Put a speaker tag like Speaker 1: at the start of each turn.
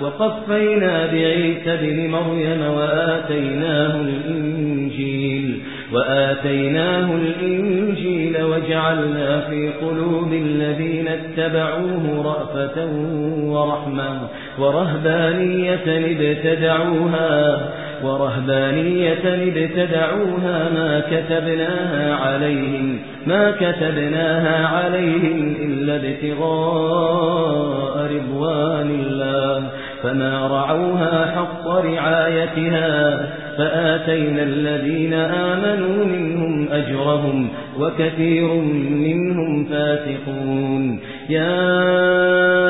Speaker 1: وقفينا بعيسى بن مريم وآتيناه الإنجيل وآتيناه الإنجيل وجعلنا في قلوب الذين اتبعوه رأفة ورحمة ورهبانية ابتدعوها ورهبانية ابتدعوها ما كتبناها عليهم ما كتبناها عليهم إلا ابتغاء فما رعوها حق رعايتها فآتينا الذين آمنوا منهم أجرهم وكثير منهم فاسقون. يا